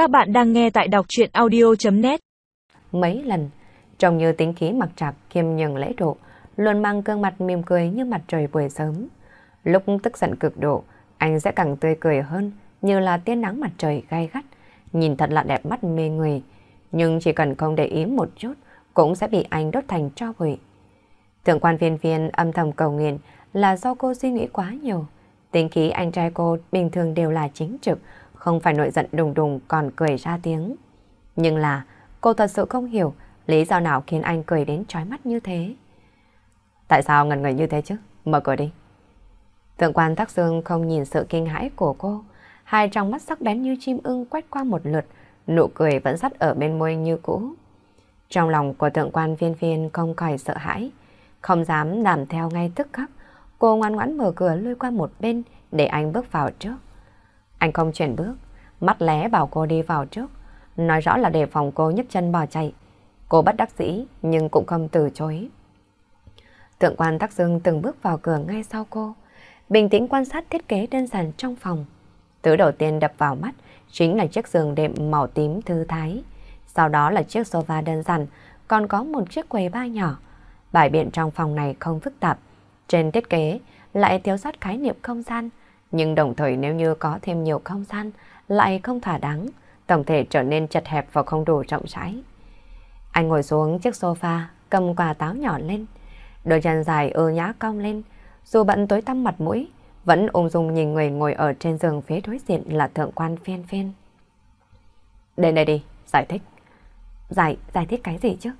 Các bạn đang nghe tại đọc truyện audio.net Mấy lần, trông như tính khí mặc trạc kiêm nhường lễ độ, luôn mang gương mặt mỉm cười như mặt trời buổi sớm. Lúc tức giận cực độ, anh sẽ càng tươi cười hơn, như là tia nắng mặt trời gai gắt, nhìn thật là đẹp mắt mê người. Nhưng chỉ cần không để ý một chút, cũng sẽ bị anh đốt thành tro bụi. Thượng quan viên viên âm thầm cầu nguyện là do cô suy nghĩ quá nhiều. Tính khí anh trai cô bình thường đều là chính trực, không phải nội giận đùng đùng còn cười ra tiếng. Nhưng là cô thật sự không hiểu lý do nào khiến anh cười đến trói mắt như thế. Tại sao ngần người như thế chứ? Mở cửa đi. Thượng quan Thác Dương không nhìn sự kinh hãi của cô. Hai trong mắt sắc bén như chim ưng quét qua một lượt, nụ cười vẫn sắt ở bên môi như cũ. Trong lòng của thượng quan viên viên không khỏi sợ hãi, không dám làm theo ngay tức khắc. Cô ngoan ngoãn mở cửa lôi qua một bên để anh bước vào trước. Anh không chuyển bước, mắt lé bảo cô đi vào trước, nói rõ là để phòng cô nhấc chân bỏ chạy. Cô bất đắc dĩ nhưng cũng không từ chối. Thượng quan Tắc Dương từng bước vào cửa ngay sau cô, bình tĩnh quan sát thiết kế đơn giản trong phòng. Thứ đầu tiên đập vào mắt chính là chiếc giường đệm màu tím thư thái. Sau đó là chiếc sofa đơn giản, còn có một chiếc quầy ba nhỏ. Bài biện trong phòng này không phức tạp. Trên thiết kế lại thiếu sót khái niệm không gian, nhưng đồng thời nếu như có thêm nhiều không gian lại không thỏa đáng, tổng thể trở nên chật hẹp và không đủ rộng rãi. Anh ngồi xuống chiếc sofa, cầm quả táo nhỏ lên, đôi chân dài ơ nhã cong lên, dù bận tối tăm mặt mũi, vẫn ung dung nhìn người ngồi ở trên giường phía đối diện là thượng quan phiên phiên. Đến đây đi, giải thích. Giải, giải thích cái gì chứ?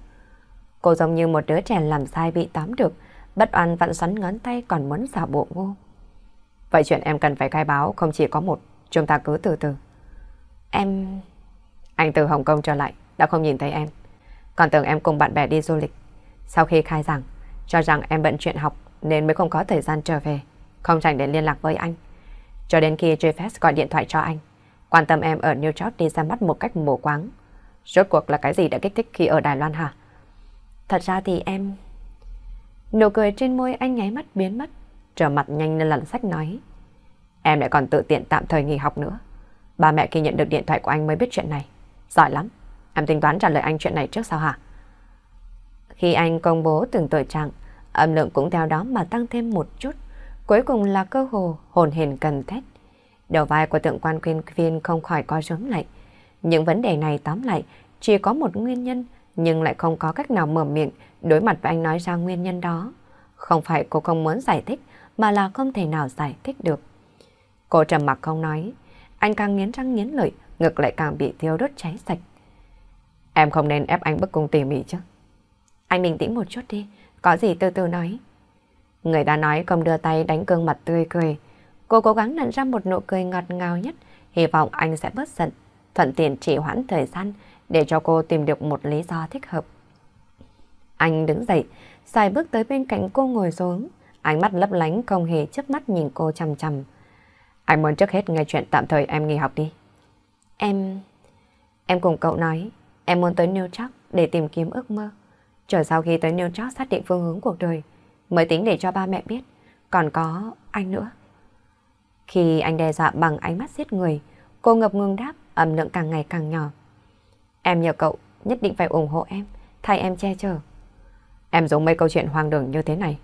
Cô giống như một đứa trẻ làm sai bị tóm được, bất oan vặn xoắn ngón tay còn muốn xả bộ ngu. Vậy chuyện em cần phải khai báo không chỉ có một, chúng ta cứ từ từ. Em... Anh từ Hồng Kông trở lại, đã không nhìn thấy em. Còn tưởng em cùng bạn bè đi du lịch. Sau khi khai giảng, cho rằng em bận chuyện học nên mới không có thời gian trở về, không tránh để liên lạc với anh. Cho đến khi JFS gọi điện thoại cho anh, quan tâm em ở New York đi ra mắt một cách mù quáng. Rốt cuộc là cái gì đã kích thích khi ở Đài Loan hả? Thật ra thì em... Nụ cười trên môi anh nháy mắt biến mất, trở mặt nhanh lên lần sách nói. Em lại còn tự tiện tạm thời nghỉ học nữa. Ba mẹ khi nhận được điện thoại của anh mới biết chuyện này. Giỏi lắm. Em tính toán trả lời anh chuyện này trước sao hả? Khi anh công bố từng tuổi trạng, âm lượng cũng theo đó mà tăng thêm một chút. Cuối cùng là cơ hồ hồn hển cần thét. Đầu vai của tượng quan quyên viên không khỏi co rúm lại. Những vấn đề này tóm lại chỉ có một nguyên nhân nhưng lại không có cách nào mở miệng đối mặt với anh nói ra nguyên nhân đó. Không phải cô không muốn giải thích mà là không thể nào giải thích được. Cô trầm mặc không nói, anh càng nghiến răng nghiến lợi, ngực lại càng bị thiêu đốt cháy sạch. Em không nên ép anh bức cung tỉ mỉ chứ. Anh bình tĩnh một chút đi, có gì từ từ nói. Người ta nói không đưa tay đánh cương mặt tươi cười. Cô cố gắng nặn ra một nụ cười ngọt ngào nhất, hy vọng anh sẽ bớt giận, thuận tiện chỉ hoãn thời gian để cho cô tìm được một lý do thích hợp. Anh đứng dậy, xài bước tới bên cạnh cô ngồi xuống, ánh mắt lấp lánh không hề chớp mắt nhìn cô chằm chằm. Anh muốn trước hết nghe chuyện tạm thời em nghỉ học đi. Em... Em cùng cậu nói, em muốn tới New York để tìm kiếm ước mơ. Chờ sau khi tới New York xác định phương hướng cuộc đời, mới tính để cho ba mẹ biết, còn có anh nữa. Khi anh đe dọa bằng ánh mắt giết người, cô ngập ngừng đáp, âm lượng càng ngày càng nhỏ. Em nhờ cậu nhất định phải ủng hộ em, thay em che chở. Em dùng mấy câu chuyện hoang đường như thế này,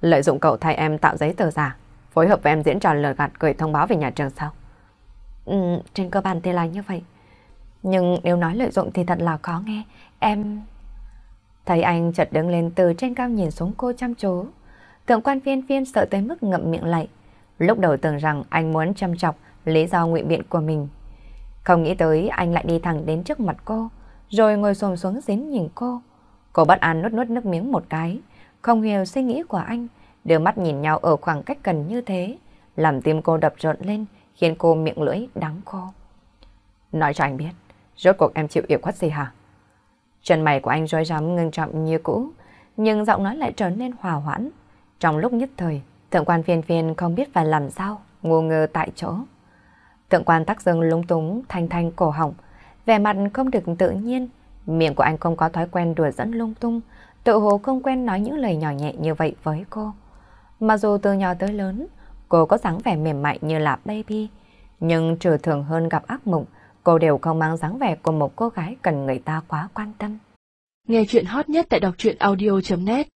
lợi dụng cậu thay em tạo giấy tờ giả, phối hợp với em diễn trò lừa gạt gửi thông báo về nhà trường sao? Ừ, trên cơ bản thì là như vậy. Nhưng nếu nói lợi dụng thì thật là khó nghe. Em... Thấy anh chợt đứng lên từ trên cao nhìn xuống cô chăm chú. Thượng quan viên viên sợ tới mức ngậm miệng lại. Lúc đầu tưởng rằng anh muốn chăm chọc lý do nguyện biện của mình. Không nghĩ tới anh lại đi thẳng đến trước mặt cô, rồi ngồi xồm xuống dính nhìn cô. Cô bất an nuốt nuốt nước miếng một cái, không hiểu suy nghĩ của anh, đưa mắt nhìn nhau ở khoảng cách gần như thế, làm tim cô đập rộn lên, khiến cô miệng lưỡi đắng khô. Nói cho anh biết, rốt cuộc em chịu yêu khuất gì hả? Chân mày của anh rối rắm ngưng trọng như cũ, nhưng giọng nói lại trở nên hòa hoãn. Trong lúc nhất thời, thượng quan phiền phiền không biết phải làm sao, ngu ngơ tại chỗ. Thượng quan tắc dâng lúng túng, thanh thanh cổ họng, vẻ mặt không được tự nhiên, miệng của anh không có thói quen đùa dẫn lung tung, tự hồ không quen nói những lời nhỏ nhẹ như vậy với cô. Mặc dù từ nhỏ tới lớn, cô có dáng vẻ mềm mại như là baby, nhưng trừ thường hơn gặp ác mộng, cô đều không mang dáng vẻ của một cô gái cần người ta quá quan tâm. Nghe chuyện hot nhất tại đọc truyện audio.net